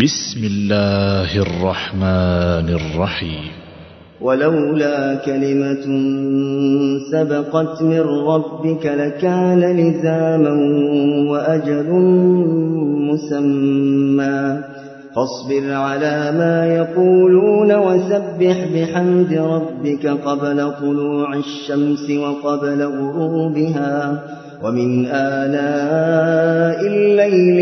بسم الله الرحمن الرحيم ولولا كلمة سبقت من ربك لكان لزاما وأجل مسمى. فاصبر على ما يقولون وسبح بحمد ربك قبل طلوع الشمس وقبل غروبها. ومن آلاء الليل